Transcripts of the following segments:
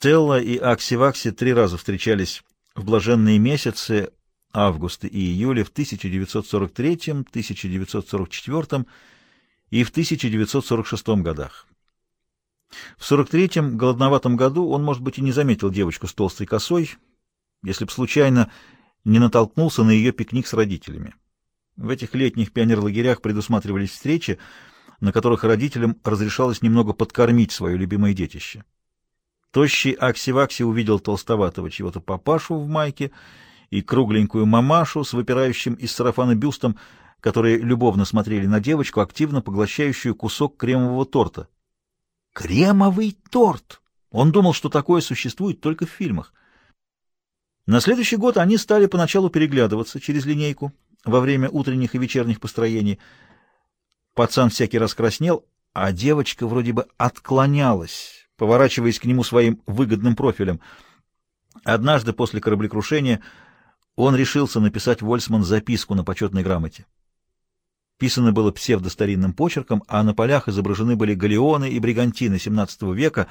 Стелла и Акси-Вакси три раза встречались в блаженные месяцы августа и июля в 1943, 1944 и в 1946 годах. В 43-м голодноватом году он, может быть, и не заметил девочку с толстой косой, если б случайно не натолкнулся на ее пикник с родителями. В этих летних пионерлагерях предусматривались встречи, на которых родителям разрешалось немного подкормить свое любимое детище. Тощий Акси-Вакси увидел толстоватого чего-то папашу в майке и кругленькую мамашу с выпирающим из сарафана бюстом, которые любовно смотрели на девочку, активно поглощающую кусок кремового торта. Кремовый торт! Он думал, что такое существует только в фильмах. На следующий год они стали поначалу переглядываться через линейку во время утренних и вечерних построений. Пацан всякий раз краснел, а девочка вроде бы отклонялась, поворачиваясь к нему своим выгодным профилем. Однажды после кораблекрушения он решился написать Вольсман записку на почетной грамоте. Писано было псевдостаринным почерком, а на полях изображены были галеоны и бригантины XVII века,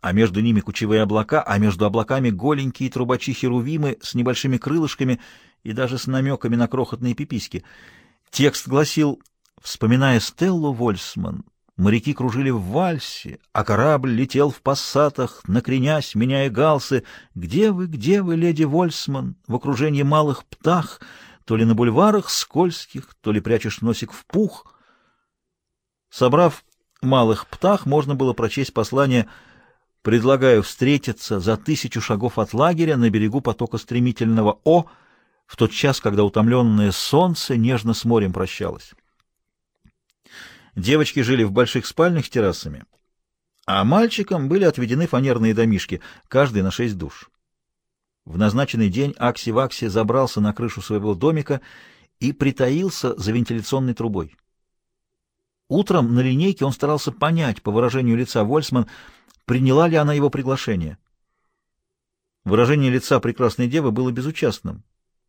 а между ними кучевые облака, а между облаками голенькие трубачи-херувимы с небольшими крылышками и даже с намеками на крохотные пиписьки. Текст гласил «Вспоминая Стеллу Вольсман, моряки кружили в вальсе, а корабль летел в пассатах, накренясь, меняя галсы. Где вы, где вы, леди Вольсман, в окружении малых птах?» то ли на бульварах скользких, то ли прячешь носик в пух. Собрав малых птах, можно было прочесть послание «Предлагаю встретиться за тысячу шагов от лагеря на берегу потока стремительного О в тот час, когда утомленное солнце нежно с морем прощалось». Девочки жили в больших спальнях с террасами, а мальчикам были отведены фанерные домишки, каждый на шесть душ. В назначенный день Акси-Вакси забрался на крышу своего домика и притаился за вентиляционной трубой. Утром на линейке он старался понять, по выражению лица Вольсман, приняла ли она его приглашение. Выражение лица прекрасной девы было безучастным.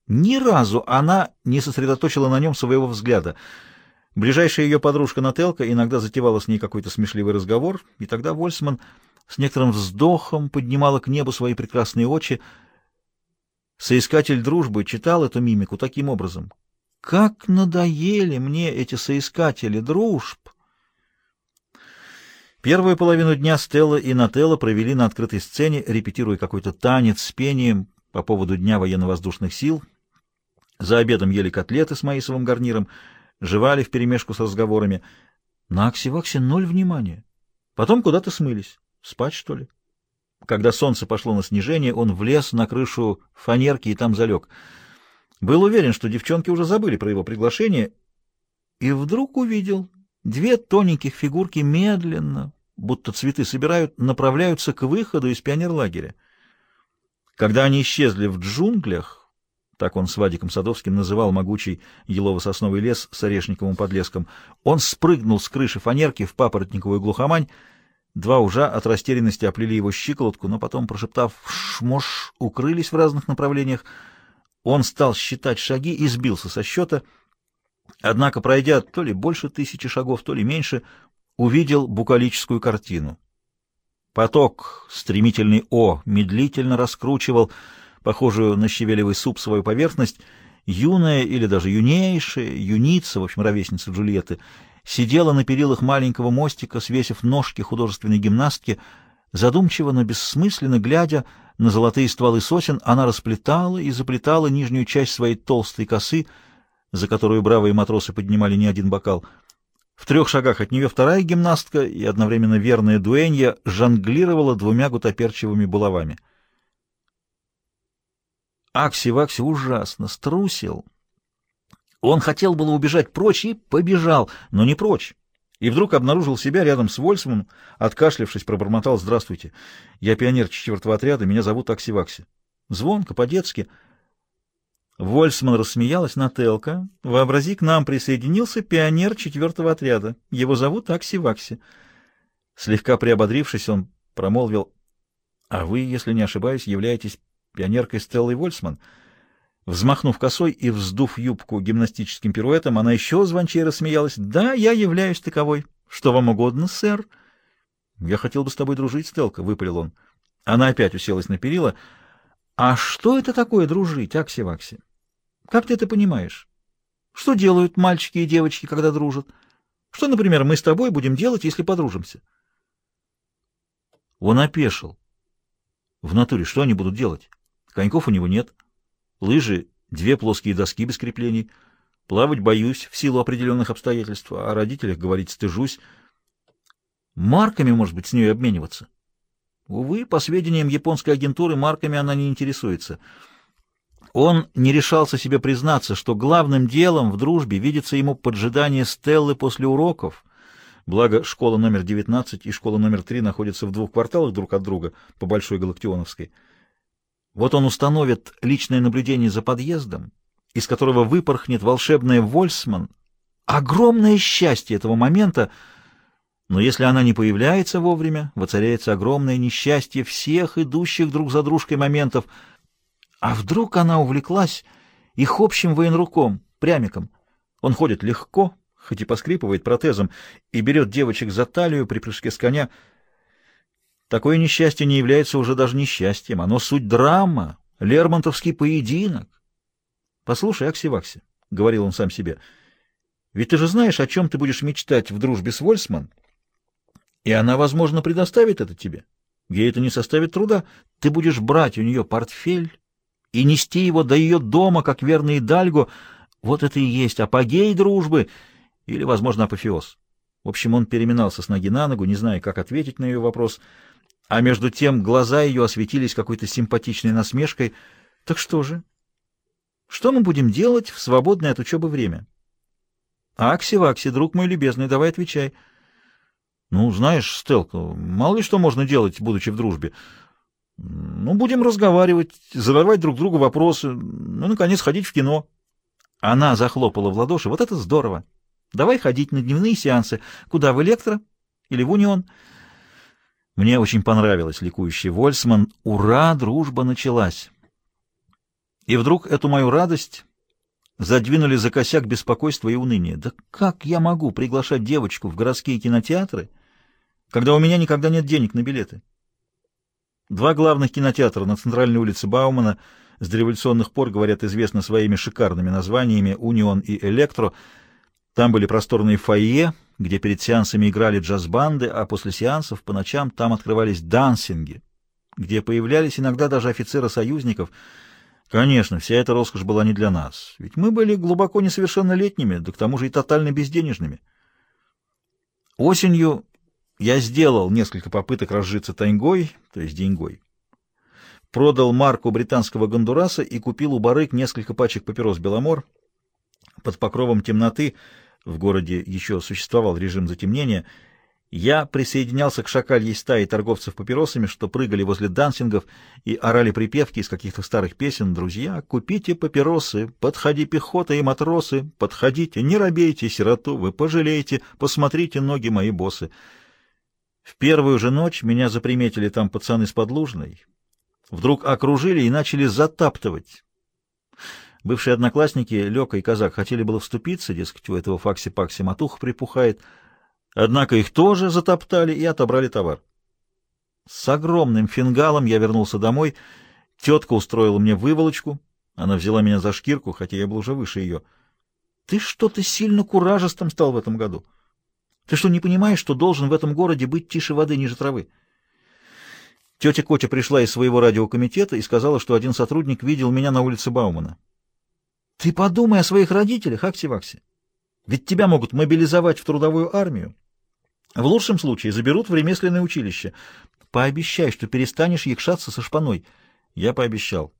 Ни разу она не сосредоточила на нем своего взгляда. Ближайшая ее подружка Нателка иногда затевала с ней какой-то смешливый разговор, и тогда Вольсман с некоторым вздохом поднимала к небу свои прекрасные очи — Соискатель дружбы читал эту мимику таким образом. «Как надоели мне эти соискатели дружб!» Первую половину дня Стелла и Нателла провели на открытой сцене, репетируя какой-то танец с пением по поводу Дня военно-воздушных сил. За обедом ели котлеты с маисовым гарниром, жевали вперемешку с разговорами. На Аксиваксе ноль внимания. Потом куда-то смылись. Спать, что ли? Когда солнце пошло на снижение, он влез на крышу фанерки и там залег. Был уверен, что девчонки уже забыли про его приглашение, и вдруг увидел две тоненьких фигурки медленно, будто цветы собирают, направляются к выходу из пионерлагеря. Когда они исчезли в джунглях, так он с Вадиком Садовским называл могучий елово-сосновый лес с орешниковым подлеском, он спрыгнул с крыши фанерки в папоротниковую глухомань, Два ужа от растерянности оплели его щиколотку, но потом, прошептав «шмош», укрылись в разных направлениях. Он стал считать шаги и сбился со счета. Однако, пройдя то ли больше тысячи шагов, то ли меньше, увидел букалическую картину. Поток, стремительный О, медлительно раскручивал похожую на щавелевый суп свою поверхность. Юная или даже юнейшая, юница, в общем, ровесница Джульетты, сидела на перилах маленького мостика, свесив ножки художественной гимнастки, задумчиво, но бессмысленно глядя на золотые стволы сосен, она расплетала и заплетала нижнюю часть своей толстой косы, за которую бравые матросы поднимали не один бокал. В трех шагах от нее вторая гимнастка и одновременно верная дуэнья жонглировала двумя гутоперчивыми булавами. Акси-Вакси ужасно струсил, он хотел было убежать прочь и побежал, но не прочь. И вдруг обнаружил себя рядом с Вольсманом, откашлившись, пробормотал «Здравствуйте, я пионер четвертого отряда, меня зовут Акси-Вакси». Звонко, по-детски. Вольсман рассмеялась на Телка. «Вообрази, к нам присоединился пионер четвертого отряда. Его зовут Акси-Вакси». Слегка приободрившись, он промолвил «А вы, если не ошибаюсь, являетесь пионеркой Стеллой Вольсман». Взмахнув косой и вздув юбку гимнастическим пируэтом, она еще звончей рассмеялась. «Да, я являюсь таковой. Что вам угодно, сэр?» «Я хотел бы с тобой дружить, Стелка», — выпалил он. Она опять уселась на перила. «А что это такое дружить, Акси-Вакси? Как ты это понимаешь? Что делают мальчики и девочки, когда дружат? Что, например, мы с тобой будем делать, если подружимся?» Он опешил. В натуре что они будут делать? Коньков у него нет. Лыжи — две плоские доски без креплений. Плавать боюсь в силу определенных обстоятельств, а о родителях говорить стыжусь. Марками, может быть, с ней обмениваться? Увы, по сведениям японской агентуры, марками она не интересуется. Он не решался себе признаться, что главным делом в дружбе видится ему поджидание Стеллы после уроков, благо школа номер 19 и школа номер 3 находятся в двух кварталах друг от друга по Большой Галактионовской. Вот он установит личное наблюдение за подъездом, из которого выпорхнет волшебная Вольсман. Огромное счастье этого момента — но если она не появляется вовремя, воцаряется огромное несчастье всех идущих друг за дружкой моментов. А вдруг она увлеклась их общим военруком, прямиком? Он ходит легко, хоть и поскрипывает протезом, и берет девочек за талию при прыжке с коня. Такое несчастье не является уже даже несчастьем, оно суть драма, лермонтовский поединок. «Послушай, Акси-Вакси», — говорил он сам себе, — «ведь ты же знаешь, о чем ты будешь мечтать в дружбе с Вольсман?» И она, возможно, предоставит это тебе. Ей это не составит труда. Ты будешь брать у нее портфель и нести его до ее дома, как верный Дальго. Вот это и есть апогей дружбы или, возможно, апофеоз. В общем, он переминался с ноги на ногу, не зная, как ответить на ее вопрос, а между тем глаза ее осветились какой-то симпатичной насмешкой. Так что же? Что мы будем делать в свободное от учебы время? Акси-вакси, друг мой любезный, давай отвечай. — ну, знаешь, Стелка, мало ли что можно делать, будучи в дружбе. Ну, будем разговаривать, задавать друг другу вопросы, ну, наконец, ходить в кино. Она захлопала в ладоши. Вот это здорово. Давай ходить на дневные сеансы. Куда, в Электро или в Унион? Мне очень понравилось ликующий Вольсман. Ура, дружба началась. И вдруг эту мою радость задвинули за косяк беспокойства и уныния. Да как я могу приглашать девочку в городские кинотеатры, когда у меня никогда нет денег на билеты? Два главных кинотеатра на центральной улице Баумана с дореволюционных пор, говорят, известны своими шикарными названиями «Унион» и «Электро». Там были просторные фойе, где перед сеансами играли джаз-банды, а после сеансов по ночам там открывались дансинги, где появлялись иногда даже офицеры союзников — Конечно, вся эта роскошь была не для нас, ведь мы были глубоко несовершеннолетними, да к тому же и тотально безденежными. Осенью я сделал несколько попыток разжиться тайгой, то есть деньгой. Продал марку британского гондураса и купил у барык несколько пачек папирос «Беломор». Под покровом темноты в городе еще существовал режим затемнения — я присоединялся к шакальей стае торговцев папиросами, что прыгали возле дансингов и орали припевки из каких-то старых песен. «Друзья, купите папиросы, подходи пехота и матросы, подходите, не робейте сироту, вы пожалеете, посмотрите ноги мои боссы». В первую же ночь меня заприметили там пацаны с подлужной. Вдруг окружили и начали затаптывать. Бывшие одноклассники, Лёка и Казак, хотели было вступиться, дескать, у этого факси-пакси матуха припухает — Однако их тоже затоптали и отобрали товар. С огромным фингалом я вернулся домой. Тетка устроила мне выволочку. Она взяла меня за шкирку, хотя я был уже выше ее. Ты что-то сильно куражистым стал в этом году. Ты что, не понимаешь, что должен в этом городе быть тише воды ниже травы? Тетя Котя пришла из своего радиокомитета и сказала, что один сотрудник видел меня на улице Баумана. Ты подумай о своих родителях, Акси-Вакси. Ведь тебя могут мобилизовать в трудовую армию. В лучшем случае заберут в ремесленное училище. Пообещай, что перестанешь якшаться со шпаной. Я пообещал.